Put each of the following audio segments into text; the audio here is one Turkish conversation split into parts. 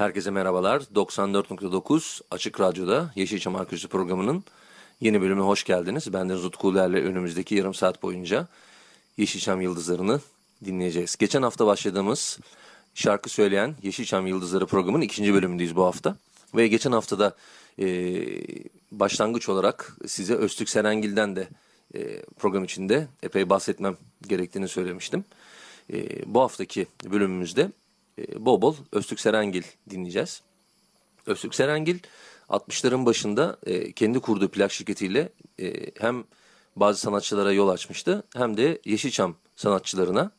Herkese merhabalar. 94.9 Açık Radyo'da Yeşilçam Arkeolojisi programının yeni bölümüne hoş geldiniz. Ben de Utku Uluer'le önümüzdeki yarım saat boyunca Yeşilçam Yıldızları'nı dinleyeceğiz. Geçen hafta başladığımız şarkı söyleyen Yeşilçam Yıldızları programının ikinci bölümündeyiz bu hafta. Ve geçen haftada e, başlangıç olarak size Öztürk Serengil'den de e, program içinde epey bahsetmem gerektiğini söylemiştim. E, bu haftaki bölümümüzde bol bol Öztürk Serengil dinleyeceğiz. Öztürk Serengil 60'ların başında e, kendi kurduğu plak şirketiyle e, hem bazı sanatçılara yol açmıştı hem de Yeşilçam sanatçılarına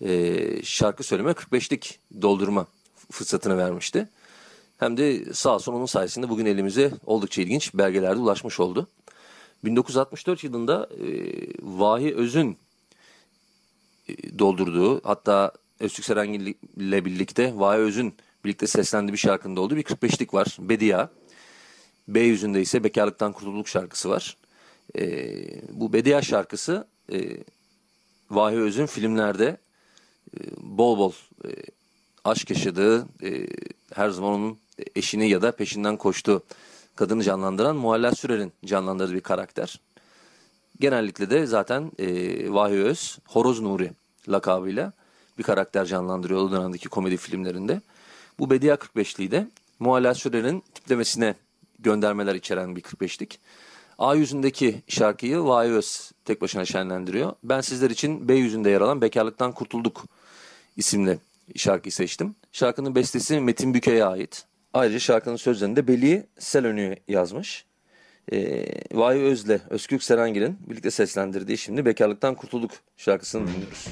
e, şarkı söyleme 45'lik doldurma fırsatını vermişti. Hem de sağ olsun onun sayesinde bugün elimize oldukça ilginç belgelerde ulaşmış oldu. 1964 yılında e, Vahi Öz'ün e, doldurduğu hatta Öztürk Serengil ile birlikte Vahi Öz'ün birlikte seslendiği bir şarkında olduğu bir 45'lik var. Bedia. B yüzünde ise Bekarlıktan Kurtulduk şarkısı var. E, bu Bedia şarkısı e, Vahi Öz'ün filmlerde e, bol bol e, aşk yaşadığı, e, her zaman onun eşini ya da peşinden koştuğu kadını canlandıran Muhalla Sürer'in canlandırdığı bir karakter. Genellikle de zaten e, Vahiy Öz, Horoz Nuri lakabıyla bir karakter canlandırıyor o dönemdeki komedi filmlerinde. Bu Bedia 45'liği de Muhalla Sürer'in tiplemesine göndermeler içeren bir 45'lik. A yüzündeki şarkıyı Vahiy Öz tek başına şenlendiriyor. Ben sizler için B yüzünde yer alan Bekarlıktan Kurtulduk isimli şarkıyı seçtim. Şarkının bestesi Metin Büke'ye ait. Ayrıca şarkının sözlerini de Beli Selönü yazmış. Ee, Vahiy Öz'le Özkük Serengil'in birlikte seslendirdiği şimdi Bekarlıktan Kurtulduk şarkısını dinliyoruz.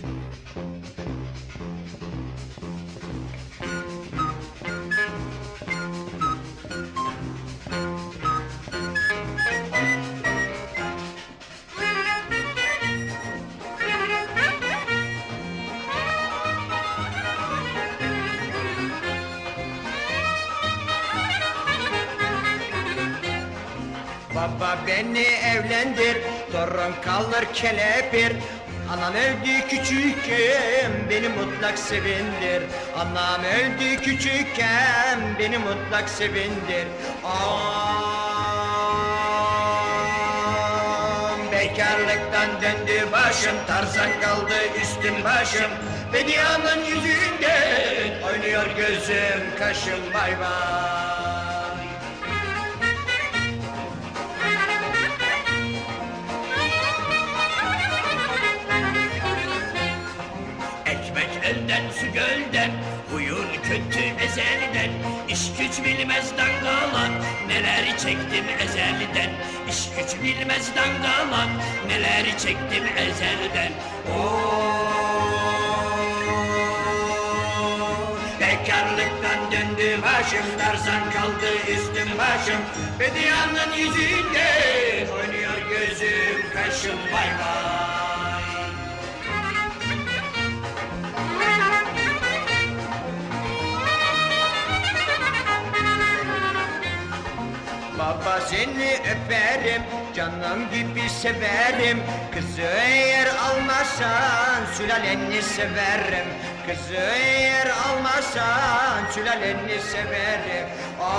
Beni evlendir, torun kalır kelepir. Anam öldü küçükken beni mutlak sevindir. Anam öldü küçükken beni mutlak sevindir. Am bekarlıktan döndü başım, tarzan kaldı üstüm başım. Bedianın yüzünde oynuyor gözüm, kaşım bay bay. Elden su gölden Huyun kötü ezelden İş güç bilmez dangalak Neler çektim ezelden İş güç bilmez dangalak Neler çektim ezelden Oo, Bekarlıktan döndü başım, tarzan kaldı üstüm başım. Bedianın yüzünde oynuyor gözüm, kaşım bay bay. Baba seni öperim, canım gibi severim. Kızı eğer almazsan sülaleni severim. Kızı eğer almazsan sülaleni severim. Aa,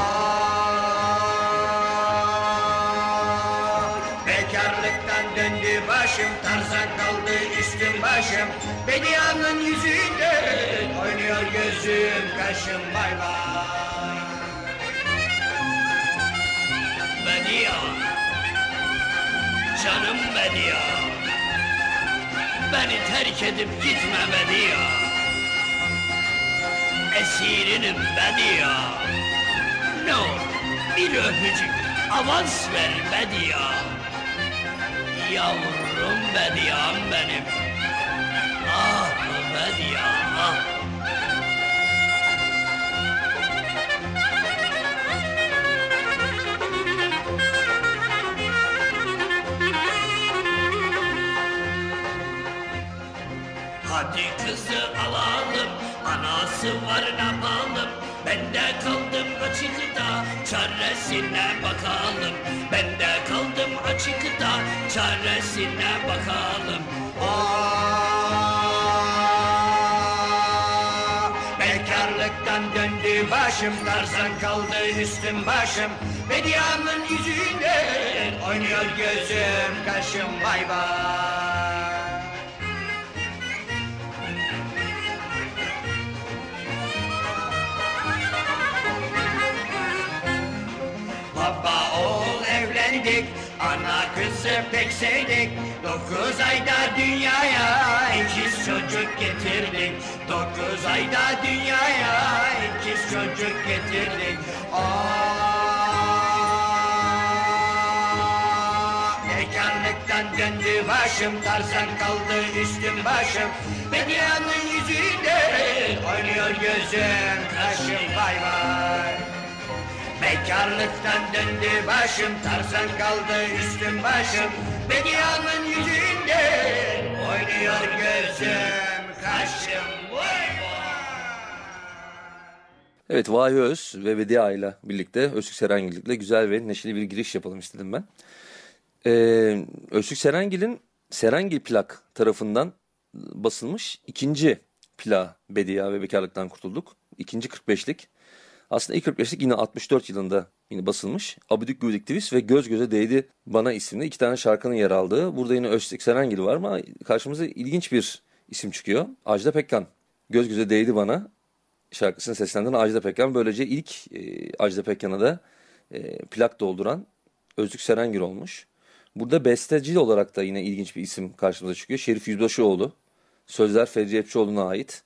bekarlıktan döndü başım, tarzan kaldı üstüm başım. Bedianın yüzünde oynuyor gözüm, kaşım bay bay. Canım Bedia Beni terk edip gitme Bedia Esirinim Bedia Ne olur bir öpücük avans ver Bedia Yavrum Bedia'm benim. Ah ya ah. Hadi kızı alalım, anası var ne yapalım? Ben de kaldım açıkta, çaresine bakalım. Ben de kaldım açıkta, çaresine bakalım. Ah, Bekarlıktan döndü başım Tarzan kaldı üstüm başım Medyanın yüzünden Oynuyor gözüm kaşım vay vay Ana kızı pek sevdik Dokuz ayda dünyaya ikiz çocuk getirdik. Dokuz ayda dünyaya ikiz çocuk getirdik. Aa, Bekarlıktan döndü başım Tarzan kaldı üstüm başım. Medyanın yüzünde Oynuyor gözüm kaşım vay vay Bekarlıktan döndü başım Tarzan kaldı üstüm başım Medyanın yüzünde Oynuyor gözüm kaşım vay Evet Vahi Öz ve Vedia ile birlikte Öztürk Serengil'le güzel ve neşeli bir giriş yapalım istedim ben. Ee, Öztürk Serengil'in Serengil plak tarafından basılmış ikinci plağı Bedia ve Bekarlıktan Kurtulduk. İkinci 45'lik. Aslında ilk 45'lik yine 64 yılında yine basılmış. Abidik Güvedik Twist ve Göz Göze Değdi Bana isimli iki tane şarkının yer aldığı. Burada yine Öztürk Serengil var ama karşımıza ilginç bir isim çıkıyor. Ajda Pekkan. Göz Göze Değdi Bana şarkısını seslendiren Ajda Pekkan. Böylece ilk e, Ajda Pekkan'a da e, plak dolduran Öztürk Serengil olmuş. Burada besteci olarak da yine ilginç bir isim karşımıza çıkıyor. Şerif Yüzbaşıoğlu. Sözler Fevzi Epçioğlu'na ait.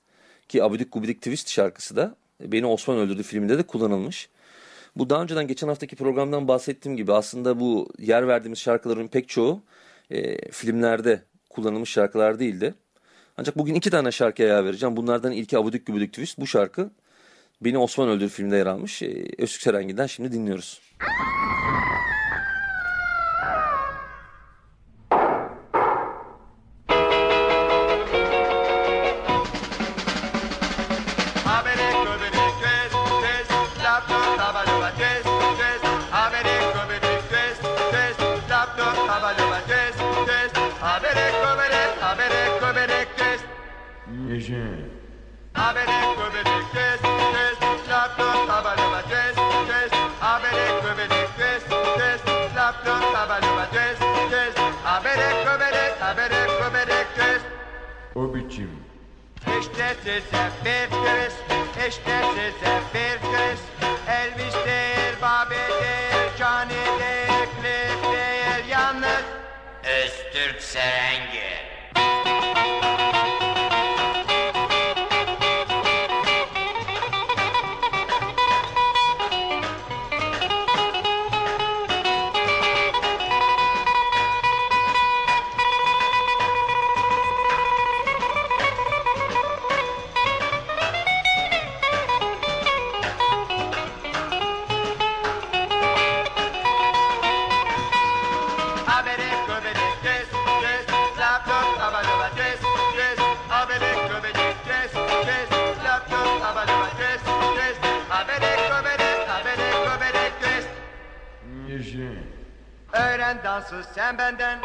Ki Abidik Gubidik Twist şarkısı da Beni Osman Öldürdü filminde de kullanılmış. Bu daha önceden geçen haftaki programdan bahsettiğim gibi aslında bu yer verdiğimiz şarkıların pek çoğu e, filmlerde kullanılmış şarkılar değildi. Ancak bugün iki tane şarkıya yer vereceğim. Bunlardan ilki Abidik Gubidik Twist. Bu şarkı Beni Osman Öldürdü filminde yer almış. E, Öztürk Serengil'den şimdi dinliyoruz. O biçim. İşte size bir göz, işte size bir göz. Elvis'tir, Babe'dir, Cani'dir, Cliff'tir, yalnız Öztürk Serengil. Dansı sen benden.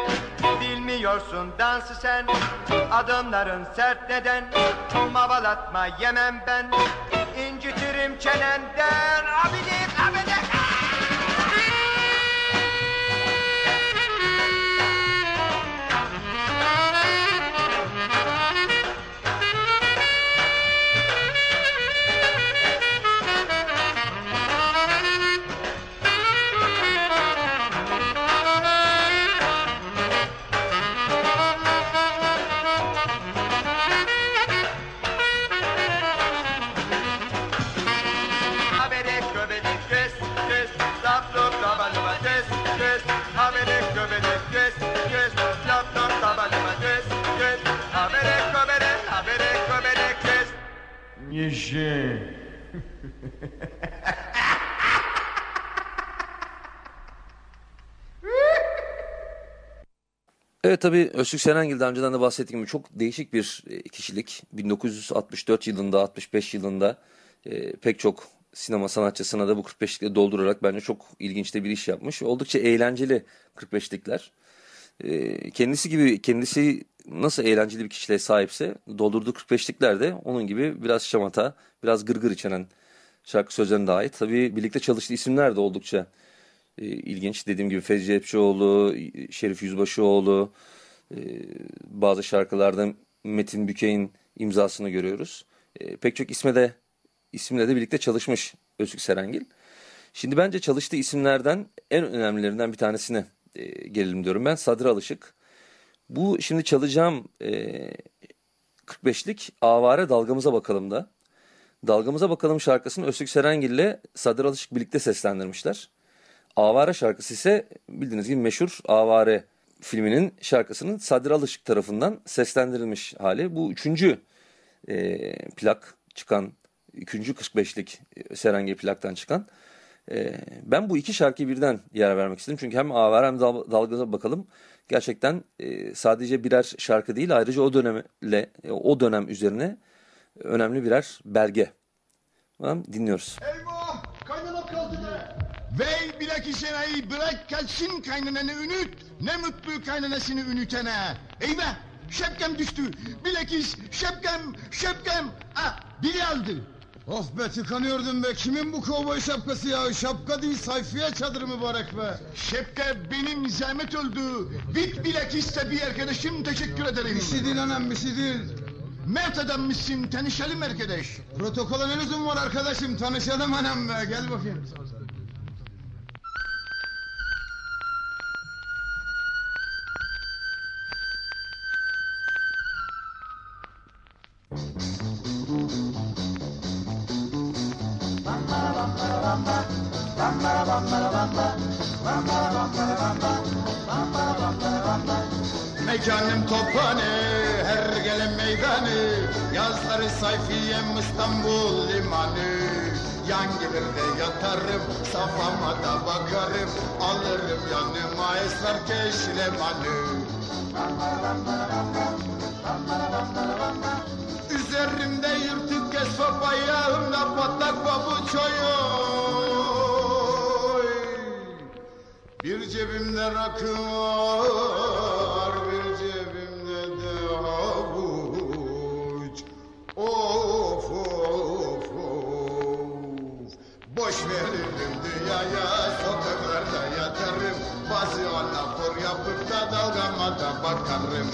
Bilmiyorsun dansı sen. Adımların sert neden? Mavalatma yemem ben. İncitirim çenenden. Abidik tabii Öztürk Serengil daha önceden de bahsettiğim gibi çok değişik bir e, kişilik. 1964 yılında, 65 yılında e, pek çok sinema sanatçısına da bu 45'likleri doldurarak bence çok ilginç de bir iş yapmış. Oldukça eğlenceli 45'likler. E, kendisi gibi, kendisi nasıl eğlenceli bir kişiliğe sahipse doldurduğu 45'likler de onun gibi biraz şamata, biraz gırgır içeren şarkı sözlerine de ait. Tabii birlikte çalıştığı isimler de oldukça e, ilginç. Dediğim gibi Fevzi Cepçioğlu, Şerif Yüzbaşıoğlu, e, bazı şarkılarda Metin Bükey'in imzasını görüyoruz. E, pek çok isme de isimle de birlikte çalışmış Öztürk Serengil. Şimdi bence çalıştığı isimlerden en önemlilerinden bir tanesine e, gelelim diyorum ben. Sadri Alışık. Bu şimdi çalacağım e, 45'lik Avare Dalgamıza Bakalım da. Dalgamıza Bakalım şarkısını Öztürk Serengil ile Sadri Alışık birlikte seslendirmişler. Avare şarkısı ise bildiğiniz gibi meşhur Avare filminin şarkısının Sadri Alışık tarafından seslendirilmiş hali. Bu üçüncü e, plak çıkan, üçüncü 45'lik e, Serengil plaktan çıkan. E, ben bu iki şarkıyı birden yer vermek istedim. Çünkü hem Avare hem Dal Dalgaza Bakalım gerçekten e, sadece birer şarkı değil ayrıca o dönemle o dönem üzerine önemli birer belge. Tamam, dinliyoruz. Eyvah! Kaynanam kaldı be! Vey bilakis enayi bırak kaçsın kaynananı ünüt. Ne mutlu kaynanasını ünütene. Eyvah! Şapkam düştü. Bilakis şapkam, şapkam. Ah, biri aldı. Of be tıkanıyordum be. Kimin bu kovboy şapkası ya? Şapka değil sayfiye çadırı mübarek be. Şapka benim zahmet oldu. Bit bilakis tabii arkadaşım teşekkür ederim. Bir şey değil anam bir şey değil. Mert adammışsın tanışalım arkadaş. Protokola ne lüzum var arkadaşım tanışalım anam be gel bakayım. Mekanım tophane, her gelen meydanı Yazları sayfiyem İstanbul limanı Yan gelir de yatarım, safama da bakarım Alırım yanıma esrar keşlemanı Üzerimde yırtık esvap ayağımda patlak pabuç oy Bir cebimde rakı var, bir cebimde de havuç. Of of of. Boş veririm dünyaya, sokaklarda yatarım. Bazı anafor yapıp da dalgama da bakarım.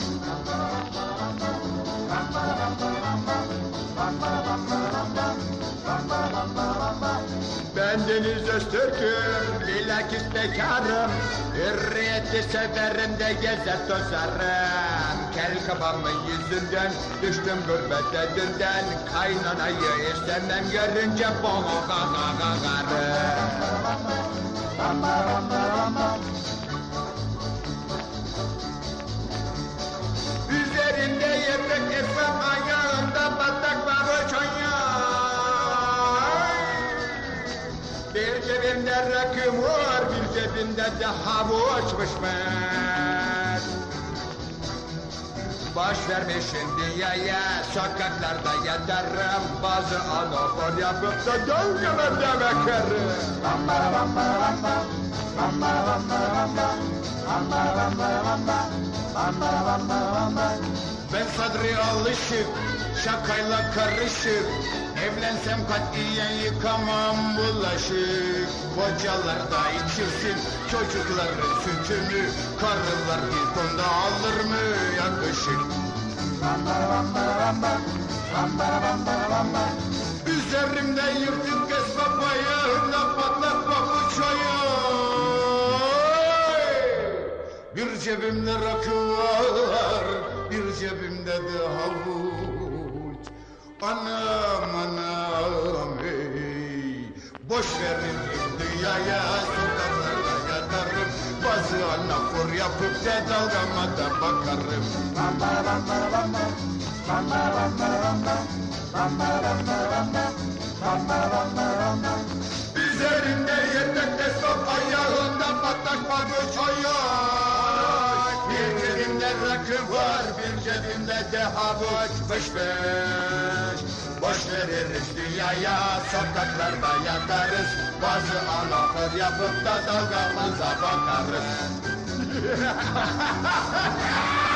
Ben Deniz Öztürk'üm, bilakis bekarım. Hürriyeti severim de gezer tozarım. Kel kafamın yüzünden, düştüm gurbet dünden Kaynanayı istemem görünce gaga gagarım Üzerinde yemek esmem ayağında batak babuç Bir cebimde rakım var, bir cebimde de havuçmuş ben. Baş vermişim dünyaya, sokaklarda yatarım. Bazı anafor yapıp da dalgalarda bakarım. Ben Sadri alışık, şakayla karışık Evlensem katiyen yıkamam bulaşık Kocalar da içirsin çocukların sütünü Karılar bir tonda alır mı yakışık Üzerimde yırtık esnaf ayağımda patlak pabuç oy. Bir cebimde rakı var, bir cebimde de havuç. Anam anam hey, boş verin dünyaya sokaklarda yatarım. Bazı anafor yapıp da dalgama da bakarım. Üzerinde yedekte sok ayağında patlak pabuç oyuyor. Cebimde de havuç fış fış. Boş veririz dünyaya, sokaklarda yatarız. Bazı anafır yapıp da dalgamıza bakarız.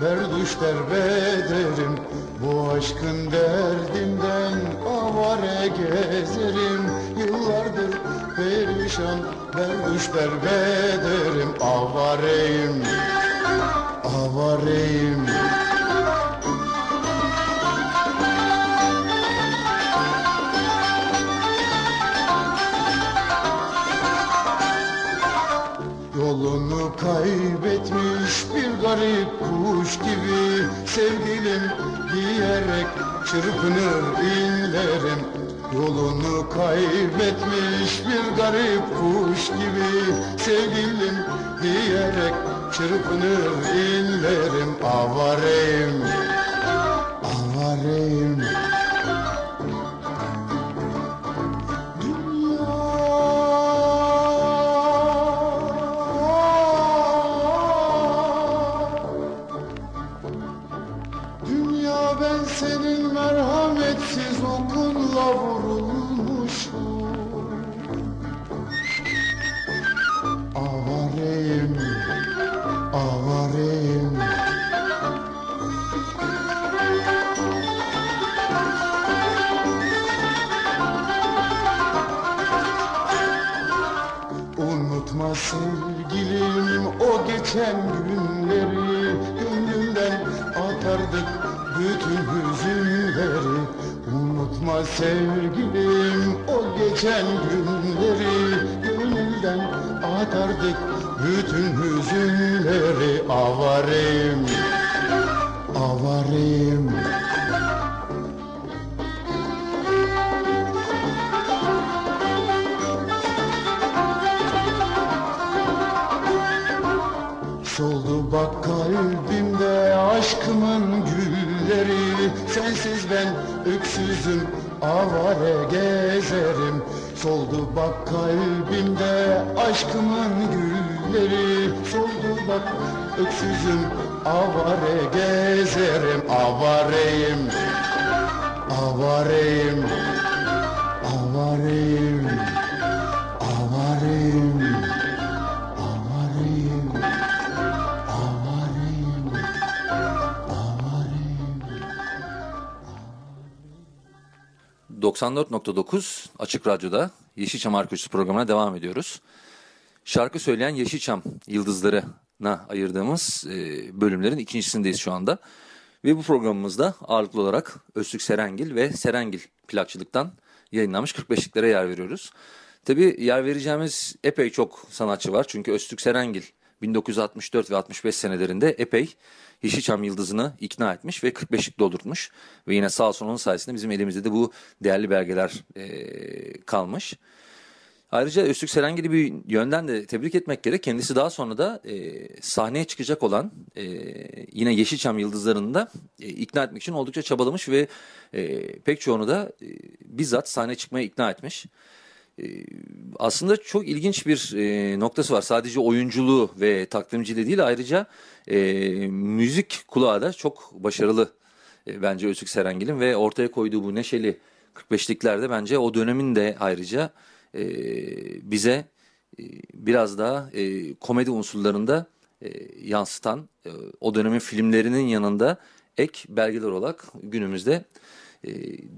berduş derbederim Bu aşkın derdinden avare gezerim. Yıllardır perişan berduş derbederim Avareyim, kaybetmiş bir garip kuş gibi Sevgilim diyerek çırpınır inlerim Avareyim, avareyim Sevgilim o geçen günleri Gönlümden atardık. Bütün hüzünleri Avareyim, avare gezerim. Soldu bak kalbimde aşkımın gülleri. Soldu bak öksüzüm avare gezerim. Avareyim, avareyim, 94.9 Açık Radyo'da Yeşilçam Arkeolojisi programına devam ediyoruz. Şarkı söyleyen Yeşilçam yıldızlarına ayırdığımız e, bölümlerin ikincisindeyiz şu anda. Ve bu programımızda ağırlıklı olarak Öztürk Serengil ve Serengil plakçılıktan yayınlanmış 45'liklere yer veriyoruz. Tabii yer vereceğimiz epey çok sanatçı var. Çünkü Öztürk Serengil 1964 ve 65 senelerinde epey Yeşilçam Yıldızı'nı ikna etmiş ve 45'lik doldurmuş. Ve yine sağ olsun onun sayesinde bizim elimizde de bu değerli belgeler e, kalmış. Ayrıca Öztürk Serengil'i bir yönden de tebrik etmek gerek. Kendisi daha sonra da e, sahneye çıkacak olan e, yine Yeşilçam Yıldızları'nı da e, ikna etmek için oldukça çabalamış ve e, pek çoğunu da e, bizzat sahneye çıkmaya ikna etmiş. Aslında çok ilginç bir e, noktası var. Sadece oyunculuğu ve takdimciliği değil ayrıca e, müzik kulağı da çok başarılı e, bence Öztürk Serengil'in ve ortaya koyduğu bu neşeli 45'liklerde bence o dönemin de ayrıca e, bize e, biraz daha e, komedi unsurlarında e, yansıtan e, o dönemin filmlerinin yanında ek belgeler olarak günümüzde e,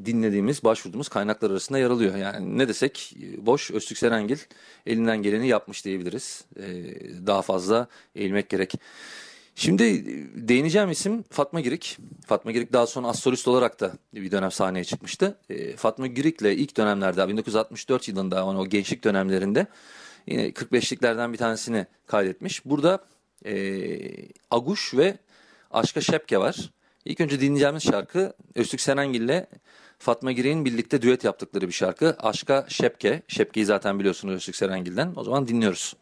dinlediğimiz, başvurduğumuz kaynaklar arasında yer alıyor. Yani ne desek e, boş Öztürk Serengil elinden geleni yapmış diyebiliriz. E, daha fazla eğilmek gerek. Şimdi e, değineceğim isim Fatma Girik. Fatma Girik daha sonra astrolist olarak da bir dönem sahneye çıkmıştı. E, Fatma Girik'le ilk dönemlerde 1964 yılında o gençlik dönemlerinde yine 45'liklerden bir tanesini kaydetmiş. Burada e, Aguş ve Aşka Şepke var. İlk önce dinleyeceğimiz şarkı Öztürk Serengil ile Fatma Girik'in birlikte düet yaptıkları bir şarkı. Aşka Şepke. Şepke'yi zaten biliyorsunuz Öztürk Serengil'den. O zaman dinliyoruz.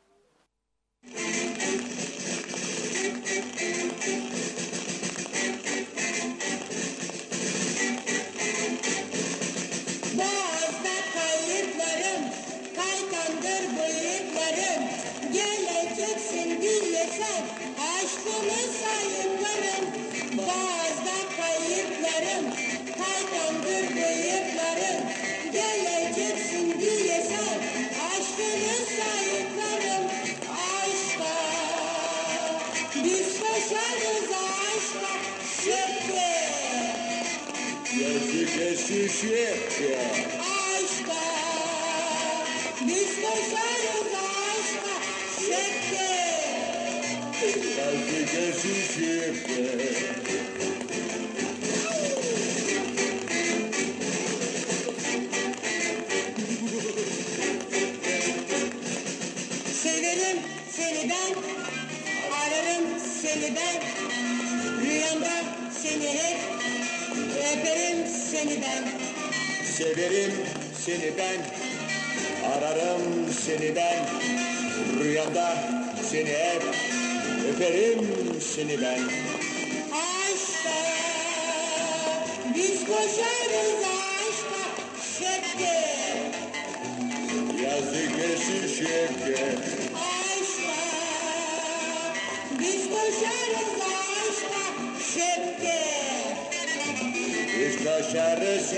Şıkkı. Yazık şişe. Aşka, biz koşarız aşka, şekke. Yazık şişe. Severim seni ben, ararım seni ben. Rüyamda öperim seni ben. Severim seni ben. Ararım seni ben. Rüyamda seni hep. Öperim seni ben. Aşka, biz koşarız aşka, şekke. Yazık şişe. Aşka, biz koşarız aşka, şekke. Biz koşarız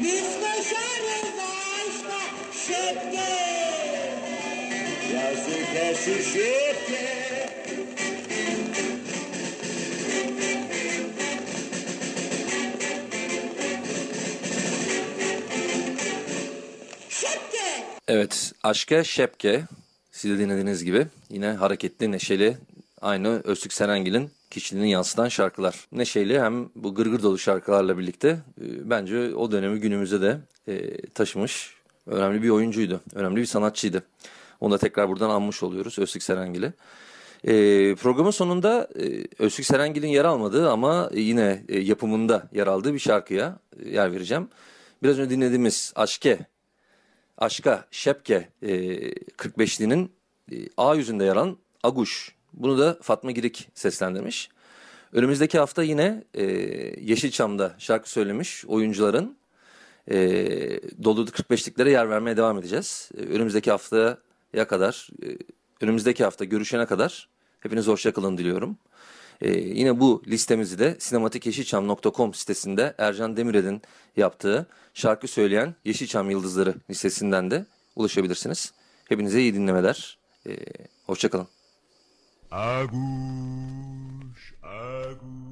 biz koşarız aşka, şevke. Yazık. Evet, Aşke Şepke. Siz de dinlediğiniz gibi yine hareketli, neşeli, aynı Öztürk Serengil'in kişiliğini yansıtan şarkılar. Neşeli hem bu gırgır dolu şarkılarla birlikte e, bence o dönemi günümüze de e, taşımış önemli bir oyuncuydu. Önemli bir sanatçıydı. Onu da tekrar buradan anmış oluyoruz Öztürk Serengil'i. E, programın sonunda e, Öztürk Serengil'in yer almadığı ama yine e, yapımında yer aldığı bir şarkıya e, yer vereceğim. Biraz önce dinlediğimiz Aşke Aşka Şepke e, 45'linin e, A yüzünde yer alan Aguş. Bunu da Fatma Girik seslendirmiş. Önümüzdeki hafta yine e, Yeşilçam'da şarkı söylemiş oyuncuların e, dolu 45'liklere yer vermeye devam edeceğiz. E, önümüzdeki haftaya kadar, e, önümüzdeki hafta görüşene kadar hepiniz hoşçakalın diliyorum. E, yine bu listemizi de sinematikyeşilçam.com sitesinde Ercan Demirel'in yaptığı şarkı söyleyen Yeşilçam Yıldızları listesinden de ulaşabilirsiniz. Hepinize iyi dinlemeler. E, hoşçakalın. Aguş, aguş,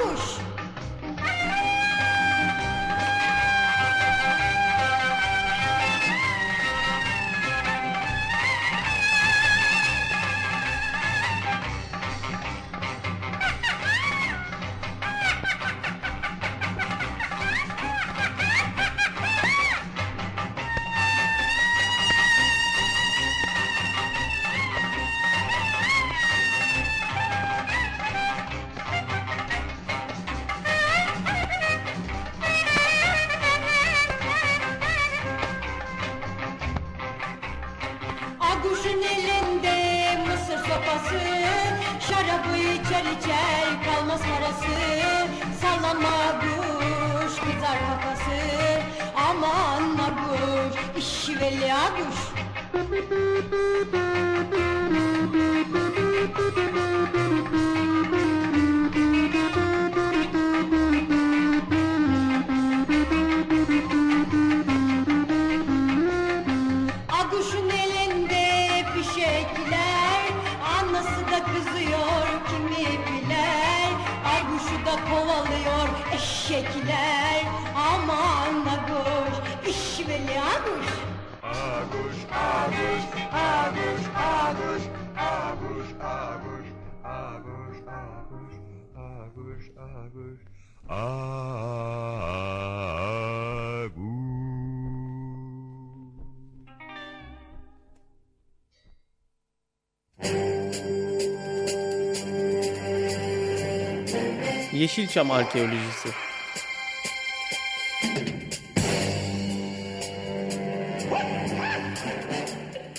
помощь! telhados? É Aguş, aguş, aguş, aguş, aguş, aguş, aguş, aguş, aguş. Yeşilçam arkeolojisi.